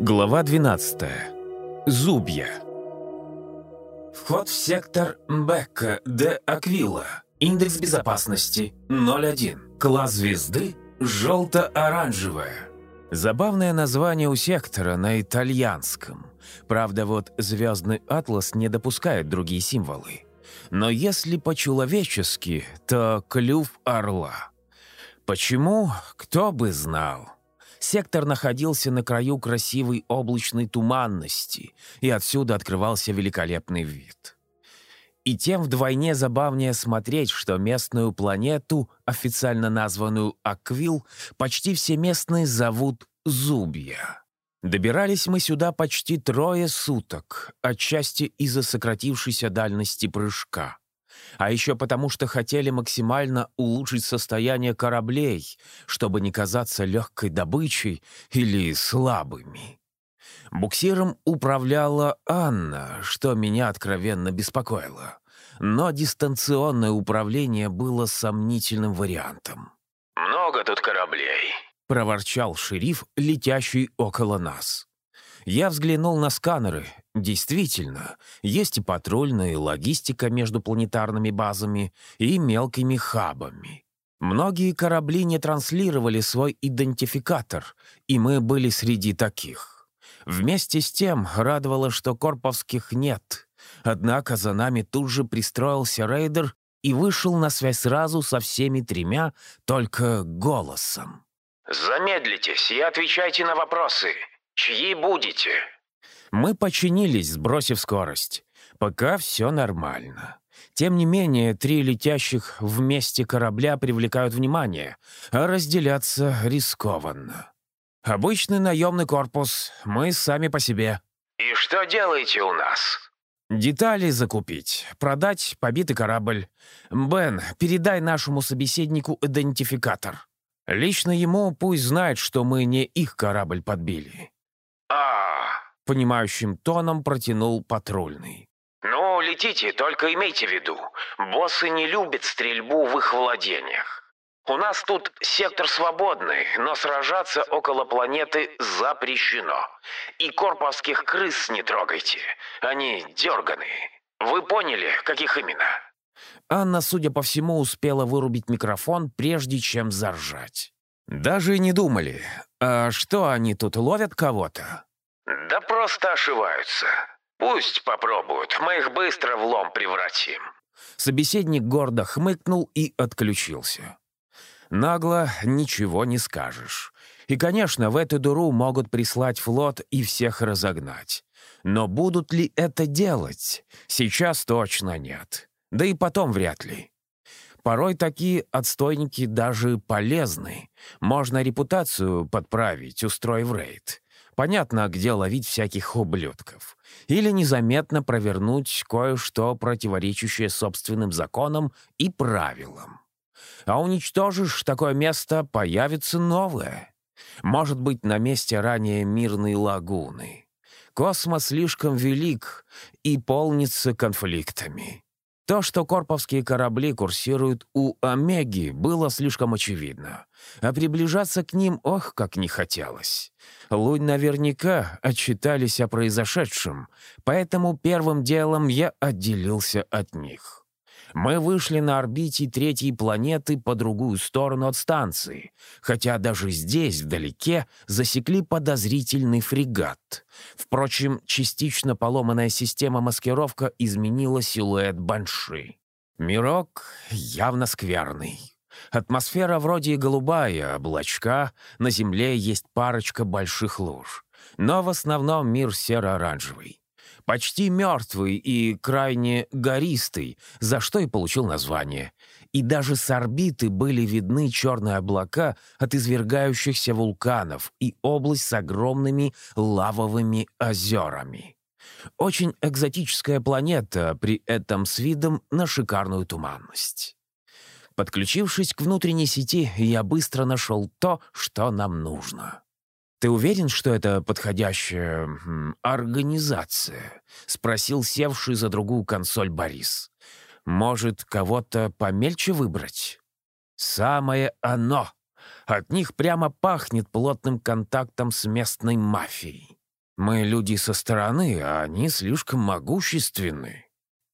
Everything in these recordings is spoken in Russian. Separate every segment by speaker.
Speaker 1: Глава 12. Зубья. Вход в сектор Бекка де Аквила. Индекс безопасности 0,1. Класс звезды желто-оранжевая. Забавное название у сектора на итальянском. Правда, вот звездный атлас не допускает другие символы. Но если по-человечески, то клюв орла. Почему? Кто бы знал. Сектор находился на краю красивой облачной туманности, и отсюда открывался великолепный вид. И тем вдвойне забавнее смотреть, что местную планету, официально названную Аквил, почти все местные зовут Зубья. Добирались мы сюда почти трое суток, отчасти из-за сократившейся дальности прыжка а еще потому, что хотели максимально улучшить состояние кораблей, чтобы не казаться легкой добычей или слабыми. Буксиром управляла Анна, что меня откровенно беспокоило. Но дистанционное управление было сомнительным вариантом.
Speaker 2: «Много тут кораблей», —
Speaker 1: проворчал шериф, летящий около нас. Я взглянул на сканеры. Действительно, есть и патрульная, логистика между планетарными базами, и мелкими хабами. Многие корабли не транслировали свой идентификатор, и мы были среди таких. Вместе с тем радовало, что корповских нет. Однако за нами тут же пристроился рейдер и вышел на связь сразу со всеми тремя, только голосом.
Speaker 2: «Замедлитесь и отвечайте на вопросы. «Чьи будете?»
Speaker 1: Мы починились, сбросив скорость. Пока все нормально. Тем не менее, три летящих вместе корабля привлекают внимание, а разделяться рискованно. Обычный наемный корпус, мы сами по себе.
Speaker 2: «И что делаете у нас?»
Speaker 1: «Детали закупить, продать побитый корабль. Бен, передай нашему собеседнику идентификатор. Лично ему пусть знает, что мы не их корабль подбили понимающим тоном протянул патрульный.
Speaker 2: «Ну, летите, только имейте в виду, боссы не любят стрельбу в их владениях. У нас тут сектор свободный, но сражаться около планеты запрещено. И корповских крыс не трогайте, они дерганые. Вы поняли, каких именно?»
Speaker 1: Анна, судя по всему, успела вырубить микрофон, прежде чем заржать. «Даже не думали. А что, они тут ловят кого-то?»
Speaker 2: «Да просто ошиваются. Пусть попробуют, мы их быстро в лом превратим».
Speaker 1: Собеседник гордо хмыкнул и отключился. Нагло ничего не скажешь. И, конечно, в эту дуру могут прислать флот и всех разогнать. Но будут ли это делать? Сейчас точно нет. Да и потом вряд ли. Порой такие отстойники даже полезны. Можно репутацию подправить, устроив рейд. Понятно, где ловить всяких ублюдков. Или незаметно провернуть кое-что, противоречащее собственным законам и правилам. А уничтожишь такое место, появится новое. Может быть, на месте ранее мирной лагуны. Космос слишком велик и полнится конфликтами. То, что корповские корабли курсируют у Омеги, было слишком очевидно. А приближаться к ним, ох, как не хотелось. Лунь наверняка отчитались о произошедшем, поэтому первым делом я отделился от них. Мы вышли на орбите третьей планеты по другую сторону от станции, хотя даже здесь, вдалеке, засекли подозрительный фрегат. Впрочем, частично поломанная система маскировка изменила силуэт Банши. Мирок явно скверный. Атмосфера вроде голубая, облачка, на Земле есть парочка больших луж. Но в основном мир серо-оранжевый почти мертвый и крайне гористый, за что и получил название. И даже с орбиты были видны черные облака от извергающихся вулканов и область с огромными лавовыми озерами. Очень экзотическая планета, при этом с видом на шикарную туманность. Подключившись к внутренней сети, я быстро нашел то, что нам нужно. «Ты уверен, что это подходящая организация?» — спросил севший за другую консоль Борис. «Может, кого-то помельче выбрать?» «Самое оно! От них прямо пахнет плотным контактом с местной мафией. Мы люди со стороны, а они слишком могущественны.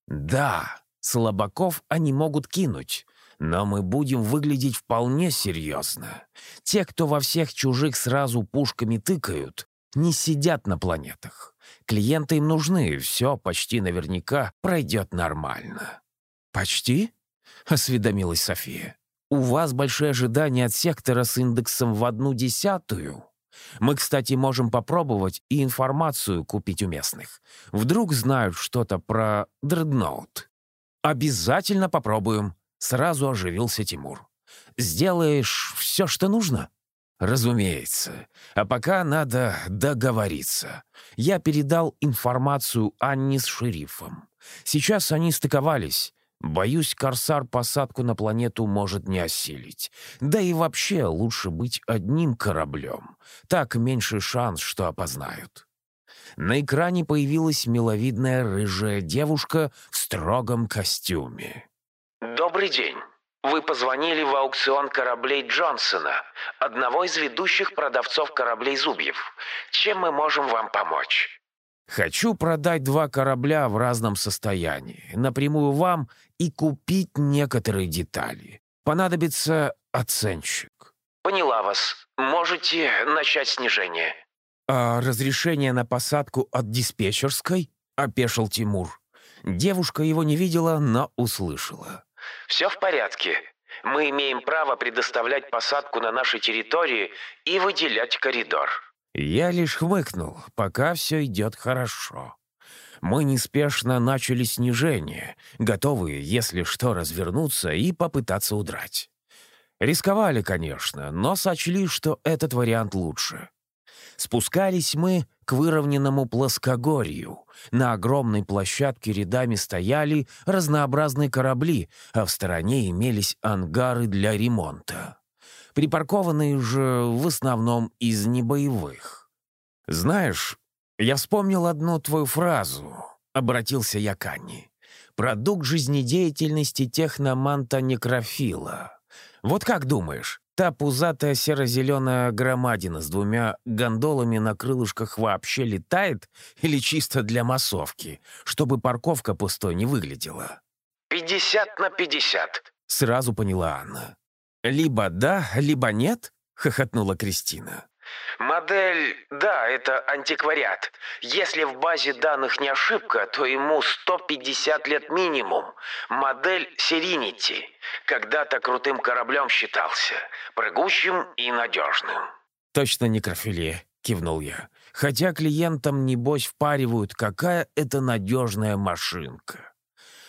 Speaker 1: Да, слабаков они могут кинуть, но мы будем выглядеть вполне серьезно. Те, кто во всех чужих сразу пушками тыкают, не сидят на планетах. Клиенты им нужны, все почти наверняка пройдет нормально. «Почти?» — осведомилась София. «У вас большие ожидания от сектора с индексом в одну десятую?» Мы, кстати, можем попробовать и информацию купить у местных. Вдруг знают что-то про дредноут. Обязательно попробуем. Сразу оживился Тимур. Сделаешь все, что нужно? Разумеется. А пока надо договориться. Я передал информацию Анне с шерифом. Сейчас они стыковались. Боюсь, Корсар посадку на планету может не осилить. Да и вообще лучше быть одним кораблем. Так меньше шанс, что опознают. На экране появилась миловидная рыжая девушка в строгом костюме.
Speaker 2: «Добрый день. Вы позвонили в аукцион кораблей Джонсона, одного из ведущих продавцов кораблей Зубьев. Чем мы можем вам помочь?»
Speaker 1: Хочу продать два корабля в разном состоянии, напрямую вам и купить некоторые детали. Понадобится оценщик».
Speaker 2: «Поняла вас. Можете начать снижение».
Speaker 1: «А разрешение на посадку от диспетчерской?» — опешил Тимур. Девушка его не видела, но услышала.
Speaker 2: «Все в порядке. Мы имеем право предоставлять посадку на нашей территории и выделять коридор».
Speaker 1: Я лишь хмыкнул, пока все идет хорошо. Мы неспешно начали снижение, готовые, если что, развернуться и попытаться удрать. Рисковали, конечно, но сочли, что этот вариант лучше. Спускались мы к выровненному плоскогорью. На огромной площадке рядами стояли разнообразные корабли, а в стороне имелись ангары для ремонта припаркованные же в основном из небоевых. «Знаешь, я вспомнил одну твою фразу», — обратился я к Анне. «Продукт жизнедеятельности техноманта некрофила. Вот как думаешь, та пузатая серо-зеленая громадина с двумя гондолами на крылышках вообще летает или чисто для массовки, чтобы парковка пустой не выглядела?»
Speaker 2: «Пятьдесят на пятьдесят», —
Speaker 1: сразу поняла Анна. «Либо да, либо нет?» — хохотнула Кристина.
Speaker 2: «Модель, да, это антиквариат. Если в базе данных не ошибка, то ему 150 лет минимум. Модель Serenity. Когда-то крутым кораблем считался. Прыгущим и надежным».
Speaker 1: «Точно некрофиле», — кивнул я. «Хотя клиентам, небось, впаривают, какая это надежная машинка».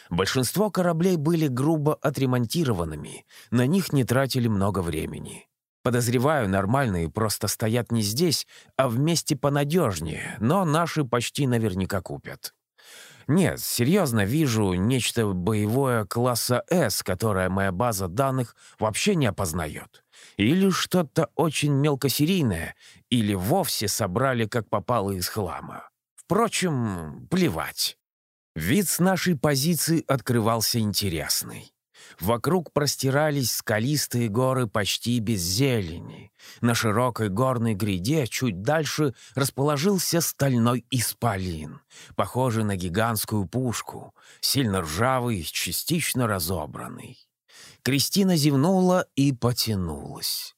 Speaker 1: Большинство кораблей были грубо отремонтированными, на них не тратили много времени. Подозреваю, нормальные просто стоят не здесь, а вместе понадежнее, но наши почти наверняка купят. Нет, серьезно вижу нечто боевое класса «С», которое моя база данных вообще не опознает. Или что-то очень мелкосерийное, или вовсе собрали как попало из хлама. Впрочем, плевать. Вид с нашей позиции открывался интересный. Вокруг простирались скалистые горы почти без зелени. На широкой горной гряде чуть дальше расположился стальной исполин, похожий на гигантскую пушку, сильно ржавый, частично разобранный. Кристина зевнула и потянулась.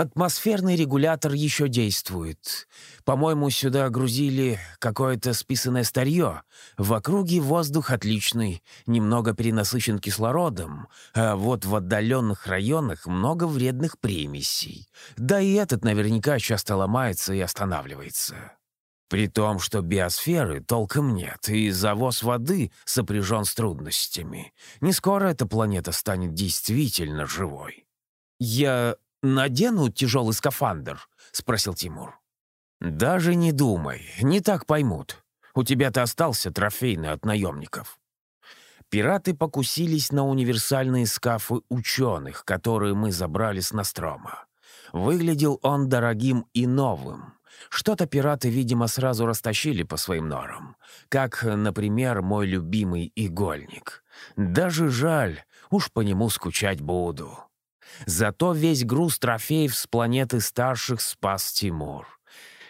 Speaker 1: Атмосферный регулятор еще действует. По-моему, сюда грузили какое-то списанное старье. В округе воздух отличный, немного перенасыщен кислородом, а вот в отдаленных районах много вредных примесей. Да и этот наверняка часто ломается и останавливается. При том, что биосферы толком нет, и завоз воды сопряжен с трудностями. Не скоро эта планета станет действительно живой. Я надену тяжелый скафандр?» — спросил Тимур. «Даже не думай, не так поймут. У тебя-то остался трофейный от наемников». Пираты покусились на универсальные скафы ученых, которые мы забрали с Настрома. Выглядел он дорогим и новым. Что-то пираты, видимо, сразу растащили по своим норам. Как, например, мой любимый игольник. Даже жаль, уж по нему скучать буду. Зато весь груз трофеев с планеты старших спас Тимур.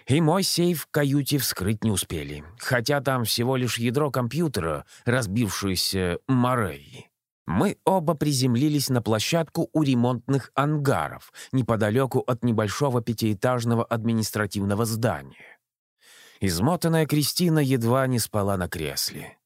Speaker 1: И мой сейф в каюте вскрыть не успели, хотя там всего лишь ядро компьютера, разбившееся Морей. Мы оба приземлились на площадку у ремонтных ангаров, неподалеку от небольшого пятиэтажного административного здания. Измотанная Кристина едва не спала на кресле.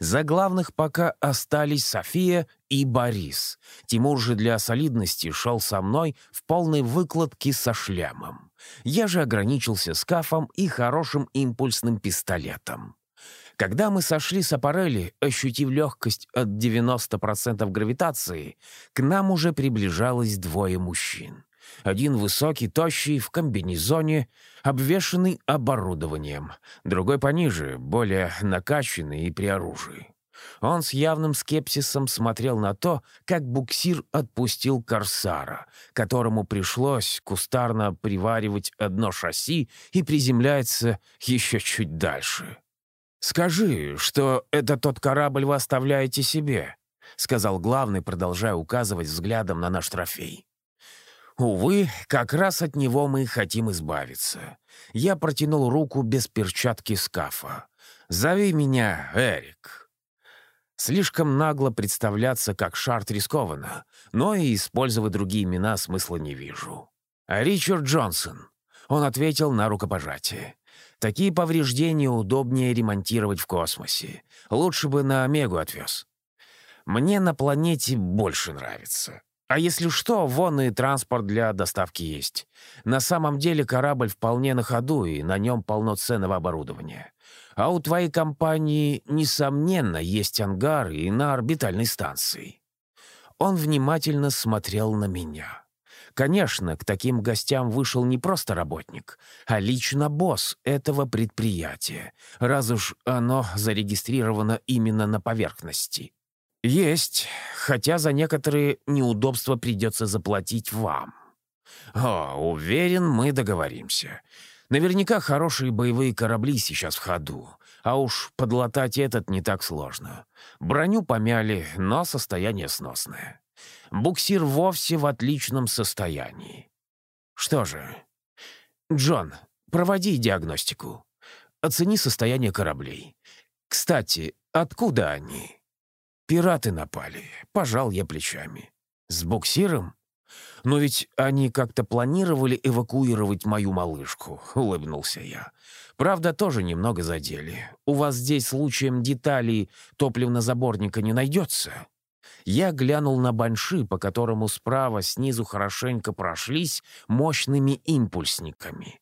Speaker 1: За главных пока остались София и Борис. Тимур же для солидности шел со мной в полной выкладке со шлемом. Я же ограничился скафом и хорошим импульсным пистолетом. Когда мы сошли с аппарели, ощутив легкость от 90% гравитации, к нам уже приближалось двое мужчин. Один высокий, тощий, в комбинезоне, обвешанный оборудованием. Другой пониже, более накачанный и при оружии. Он с явным скепсисом смотрел на то, как буксир отпустил «Корсара», которому пришлось кустарно приваривать одно шасси и приземляется еще чуть дальше. «Скажи, что это тот корабль вы оставляете себе», — сказал главный, продолжая указывать взглядом на наш трофей. Увы, как раз от него мы и хотим избавиться. Я протянул руку без перчатки скафа. «Зови меня Эрик». Слишком нагло представляться как Шарт рискованно, но и использовать другие имена смысла не вижу. Ричард Джонсон. Он ответил на рукопожатие. Такие повреждения удобнее ремонтировать в космосе. Лучше бы на Омегу отвез. Мне на планете больше нравится. А если что, вон и транспорт для доставки есть. На самом деле корабль вполне на ходу, и на нем полно ценного оборудования. А у твоей компании, несомненно, есть ангар и на орбитальной станции. Он внимательно смотрел на меня. Конечно, к таким гостям вышел не просто работник, а лично босс этого предприятия, раз уж оно зарегистрировано именно на поверхности. «Есть, хотя за некоторые неудобства придется заплатить вам». «О, уверен, мы договоримся. Наверняка хорошие боевые корабли сейчас в ходу, а уж подлатать этот не так сложно. Броню помяли, но состояние сносное. Буксир вовсе в отличном состоянии. Что же, Джон, проводи диагностику. Оцени состояние кораблей. Кстати, откуда они? Пираты напали. Пожал я плечами. С буксиром? Но ведь они как-то планировали эвакуировать мою малышку, улыбнулся я. Правда, тоже немного задели. У вас здесь случаем деталей топливно-заборника не найдется? Я глянул на банши, по которому справа снизу хорошенько прошлись мощными импульсниками.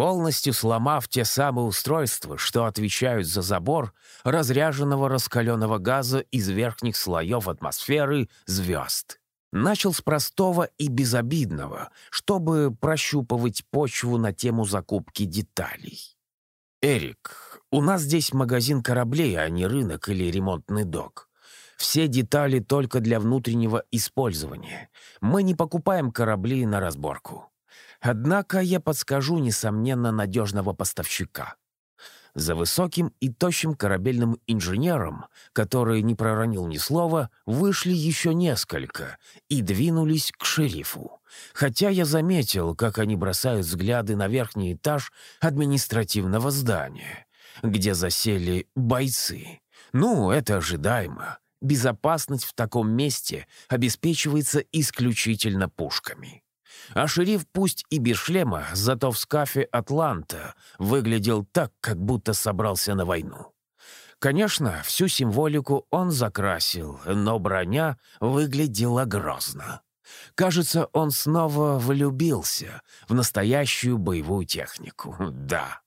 Speaker 1: Полностью сломав те самые устройства, что отвечают за забор разряженного раскаленного газа из верхних слоев атмосферы звезд. Начал с простого и безобидного, чтобы прощупывать почву на тему закупки деталей. «Эрик, у нас здесь магазин кораблей, а не рынок или ремонтный док. Все детали только для внутреннего использования. Мы не покупаем корабли на разборку. Однако я подскажу, несомненно, надежного поставщика. За высоким и тощим корабельным инженером, который не проронил ни слова, вышли еще несколько и двинулись к шерифу. Хотя я заметил, как они бросают взгляды на верхний этаж административного здания, где засели бойцы. Ну, это ожидаемо. Безопасность в таком месте обеспечивается исключительно пушками. А шериф пусть и без шлема, зато в скафе «Атланта» выглядел так, как будто собрался на войну. Конечно, всю символику он закрасил, но броня выглядела грозно. Кажется, он снова влюбился в настоящую боевую технику. Да.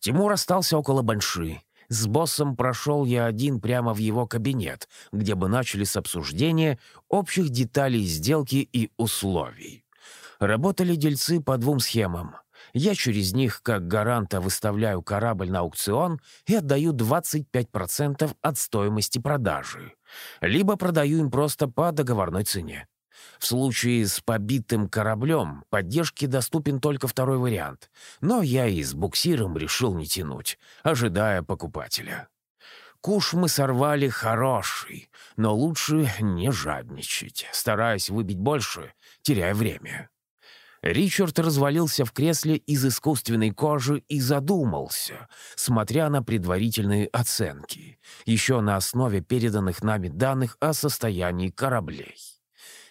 Speaker 1: Тимур остался около Банши, с боссом прошел я один прямо в его кабинет, где бы начали с обсуждения общих деталей сделки и условий. Работали дельцы по двум схемам. Я через них, как гаранта, выставляю корабль на аукцион и отдаю 25% от стоимости продажи. Либо продаю им просто по договорной цене. В случае с побитым кораблем поддержке доступен только второй вариант, но я и с буксиром решил не тянуть, ожидая покупателя. Куш мы сорвали хороший, но лучше не жадничать, стараясь выбить больше, теряя время. Ричард развалился в кресле из искусственной кожи и задумался, смотря на предварительные оценки, еще на основе переданных нами данных о состоянии кораблей.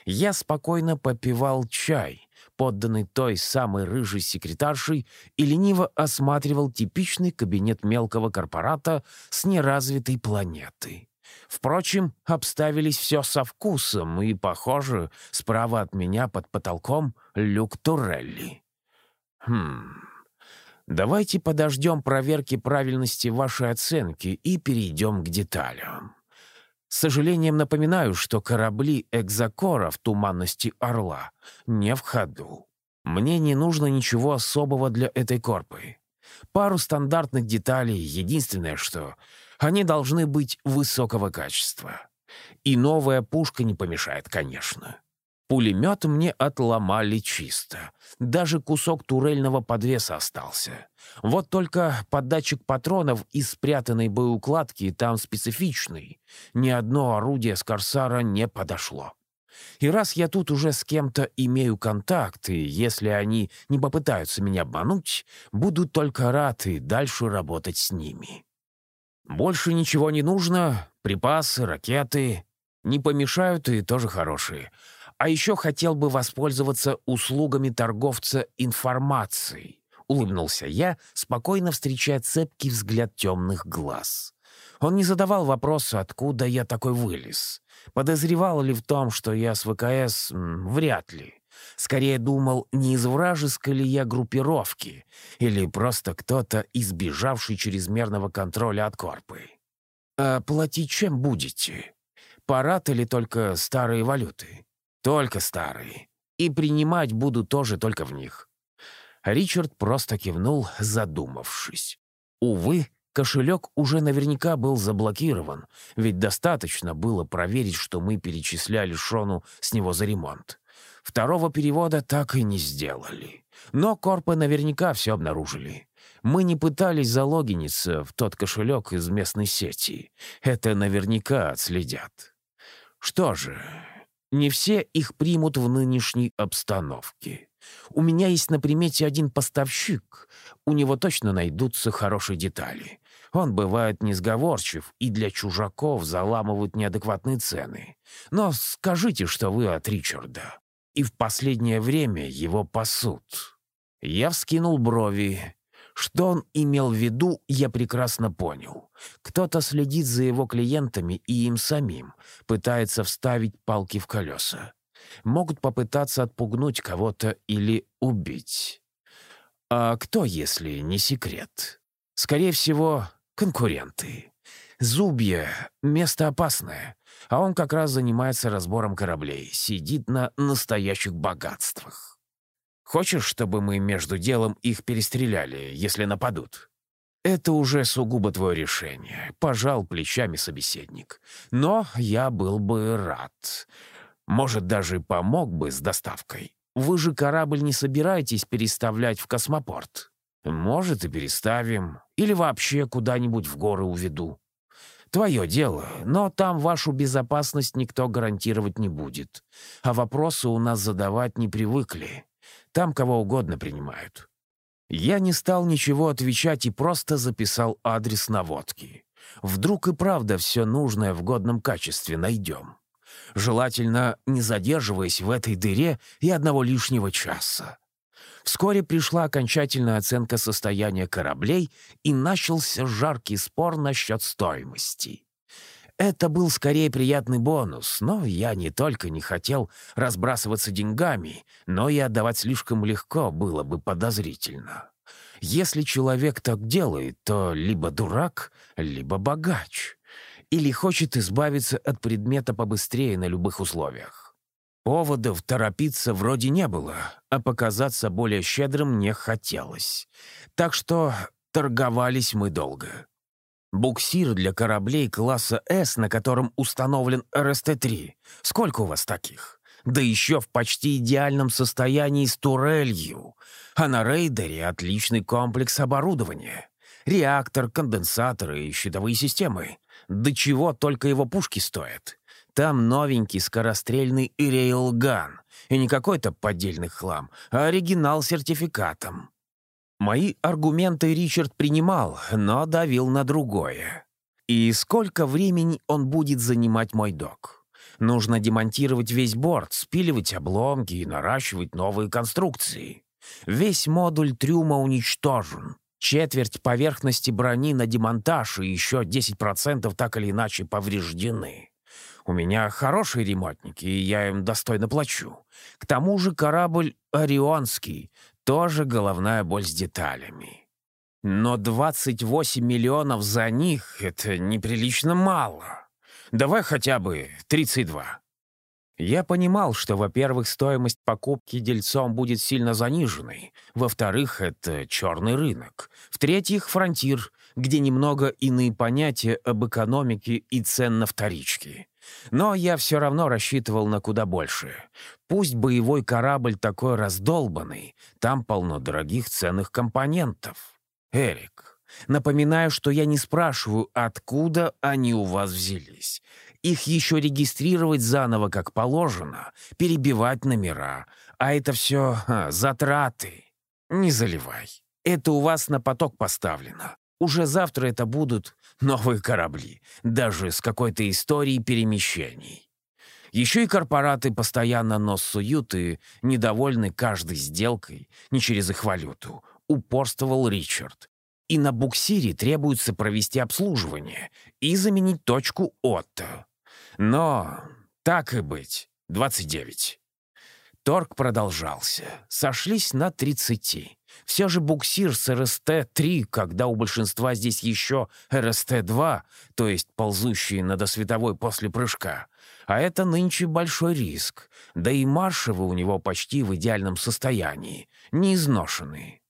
Speaker 1: Я спокойно попивал чай, подданный той самой рыжей секретаршей, и лениво осматривал типичный кабинет мелкого корпората с неразвитой планеты. Впрочем, обставились все со вкусом, и, похоже, справа от меня под потолком люк Турелли. Хм... Давайте подождем проверки правильности вашей оценки и перейдем к деталям. С сожалением напоминаю, что корабли Экзакора в туманности Орла не в ходу. Мне не нужно ничего особого для этой корпы. Пару стандартных деталей, единственное что они должны быть высокого качества. И новая пушка не помешает, конечно. Пулемет мне отломали чисто. Даже кусок турельного подвеса остался. Вот только податчик патронов из спрятанной боеукладки там специфичный. Ни одно орудие с «Корсара» не подошло. И раз я тут уже с кем-то имею контакт, и если они не попытаются меня обмануть, буду только рад и дальше работать с ними. Больше ничего не нужно, припасы, ракеты. Не помешают и тоже хорошие. А еще хотел бы воспользоваться услугами торговца информацией. Улыбнулся я, спокойно встречая цепкий взгляд темных глаз. Он не задавал вопроса, откуда я такой вылез. Подозревал ли в том, что я с ВКС? Вряд ли. Скорее думал, не из вражеской ли я группировки, или просто кто-то, избежавший чрезмерного контроля от корпы. «А платить чем будете? Парад или только старые валюты?» «Только старые. И принимать буду тоже только в них». Ричард просто кивнул, задумавшись. Увы, кошелек уже наверняка был заблокирован, ведь достаточно было проверить, что мы перечисляли Шону с него за ремонт. Второго перевода так и не сделали. Но корпы наверняка все обнаружили. Мы не пытались залогиниться в тот кошелек из местной сети. Это наверняка отследят. Что же, не все их примут в нынешней обстановке. У меня есть на примете один поставщик. У него точно найдутся хорошие детали. Он бывает несговорчив и для чужаков заламывают неадекватные цены. Но скажите, что вы от Ричарда и в последнее время его пасут. Я вскинул брови. Что он имел в виду, я прекрасно понял. Кто-то следит за его клиентами и им самим, пытается вставить палки в колеса. Могут попытаться отпугнуть кого-то или убить. А кто, если не секрет? Скорее всего, конкуренты. Зубья — место опасное, а он как раз занимается разбором кораблей, сидит на настоящих богатствах. Хочешь, чтобы мы между делом их перестреляли, если нападут? Это уже сугубо твое решение, пожал плечами собеседник. Но я был бы рад. Может, даже помог бы с доставкой. Вы же корабль не собираетесь переставлять в космопорт? Может, и переставим. Или вообще куда-нибудь в горы уведу. Твое дело, но там вашу безопасность никто гарантировать не будет. А вопросы у нас задавать не привыкли. Там кого угодно принимают. Я не стал ничего отвечать и просто записал адрес наводки. Вдруг и правда все нужное в годном качестве найдем. Желательно не задерживаясь в этой дыре и одного лишнего часа. Вскоре пришла окончательная оценка состояния кораблей и начался жаркий спор насчет стоимости. Это был скорее приятный бонус, но я не только не хотел разбрасываться деньгами, но и отдавать слишком легко было бы подозрительно. Если человек так делает, то либо дурак, либо богач. Или хочет избавиться от предмета побыстрее на любых условиях. Поводов торопиться вроде не было, а показаться более щедрым не хотелось. Так что торговались мы долго. Буксир для кораблей класса «С», на котором установлен РСТ-3. Сколько у вас таких? Да еще в почти идеальном состоянии с турелью. А на рейдере отличный комплекс оборудования. Реактор, конденсаторы и щитовые системы. До чего только его пушки стоят. Там новенький скорострельный рейлган. И не какой-то поддельный хлам, а оригинал с сертификатом. Мои аргументы Ричард принимал, но давил на другое. И сколько времени он будет занимать мой док? Нужно демонтировать весь борт, спиливать обломки и наращивать новые конструкции. Весь модуль трюма уничтожен. Четверть поверхности брони на демонтаж и еще 10% так или иначе повреждены. У меня хорошие ремонтники, и я им достойно плачу. К тому же корабль «Орионский» тоже головная боль с деталями. Но 28 миллионов за них — это неприлично мало. Давай хотя бы 32. Я понимал, что, во-первых, стоимость покупки дельцом будет сильно заниженной, во-вторых, это черный рынок, в-третьих, фронтир, где немного иные понятия об экономике и цен на вторички. Но я все равно рассчитывал на куда больше. Пусть боевой корабль такой раздолбанный, там полно дорогих ценных компонентов. Эрик, напоминаю, что я не спрашиваю, откуда они у вас взялись. Их еще регистрировать заново, как положено, перебивать номера. А это все а, затраты. Не заливай. Это у вас на поток поставлено. Уже завтра это будут новые корабли, даже с какой-то историей перемещений. Еще и корпораты постоянно нос суют и недовольны каждой сделкой, не через их валюту, упорствовал Ричард. И на буксире требуется провести обслуживание и заменить точку Отто. Но так и быть, 29. Торг продолжался. Сошлись на 30. Все же буксир с РСТ-3, когда у большинства здесь еще РСТ-2, то есть ползущие на досветовой после прыжка. А это нынче большой риск. Да и маршевы у него почти в идеальном состоянии, не изношенные.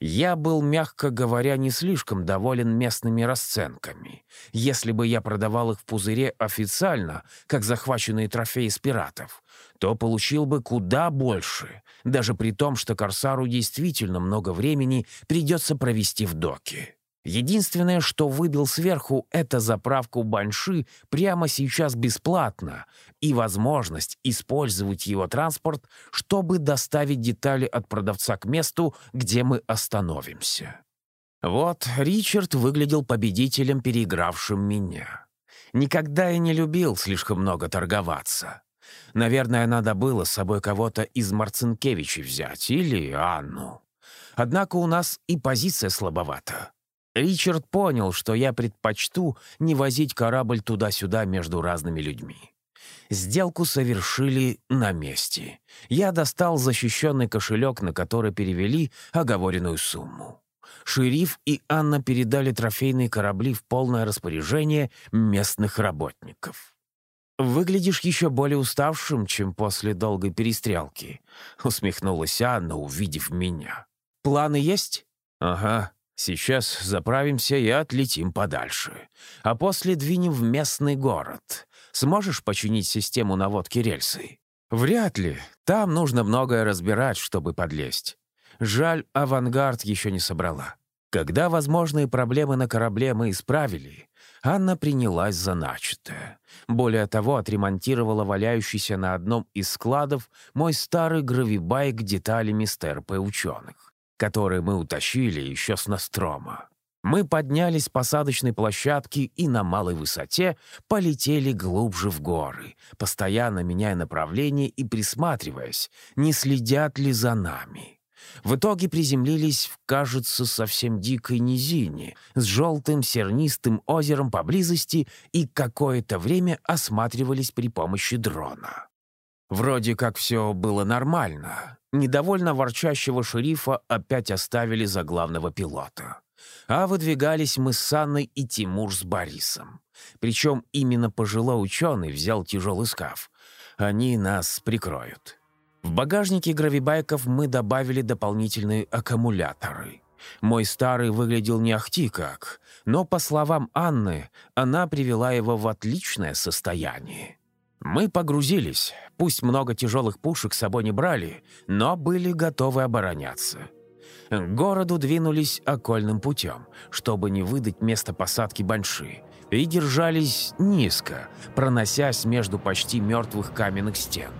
Speaker 1: Я был, мягко говоря, не слишком доволен местными расценками. Если бы я продавал их в пузыре официально, как захваченные трофеи с пиратов, то получил бы куда больше, даже при том, что Корсару действительно много времени придется провести в доке. Единственное, что выбил сверху, это заправку Банши прямо сейчас бесплатно и возможность использовать его транспорт, чтобы доставить детали от продавца к месту, где мы остановимся. Вот Ричард выглядел победителем, переигравшим меня. Никогда я не любил слишком много торговаться. Наверное, надо было с собой кого-то из Марцинкевичей взять или Анну. Однако у нас и позиция слабовата. Ричард понял, что я предпочту не возить корабль туда-сюда между разными людьми. Сделку совершили на месте. Я достал защищенный кошелек, на который перевели оговоренную сумму. Шериф и Анна передали трофейные корабли в полное распоряжение местных работников. «Выглядишь еще более уставшим, чем после долгой перестрелки», — усмехнулась Анна, увидев меня. «Планы есть?» «Ага. Сейчас заправимся и отлетим подальше. А после двинем в местный город. Сможешь починить систему наводки рельсы?» «Вряд ли. Там нужно многое разбирать, чтобы подлезть. Жаль, авангард еще не собрала. Когда возможные проблемы на корабле мы исправили, Анна принялась за начатое. Более того, отремонтировала валяющийся на одном из складов мой старый гравибайк деталями стерпы ученых, которые мы утащили еще с Настрома. Мы поднялись с посадочной площадки и на малой высоте полетели глубже в горы, постоянно меняя направление и присматриваясь, не следят ли за нами. В итоге приземлились в, кажется, совсем дикой низине, с желтым сернистым озером поблизости и какое-то время осматривались при помощи дрона. Вроде как все было нормально. Недовольно ворчащего шерифа опять оставили за главного пилота. А выдвигались мы с Анной и Тимур с Борисом. Причем именно пожилой ученый взял тяжелый скаф. Они нас прикроют. В багажнике гравибайков мы добавили дополнительные аккумуляторы. Мой старый выглядел не ахти как, но, по словам Анны, она привела его в отличное состояние. Мы погрузились, пусть много тяжелых пушек с собой не брали, но были готовы обороняться. К городу двинулись окольным путем, чтобы не выдать место посадки Банши, и держались низко, проносясь между почти мертвых каменных стен.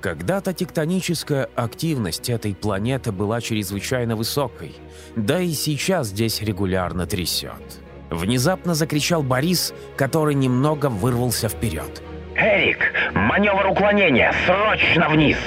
Speaker 1: Когда-то тектоническая активность этой планеты была чрезвычайно высокой, да и сейчас здесь регулярно трясет. Внезапно закричал Борис, который немного вырвался вперед.
Speaker 2: «Эрик, маневр уклонения! Срочно вниз!»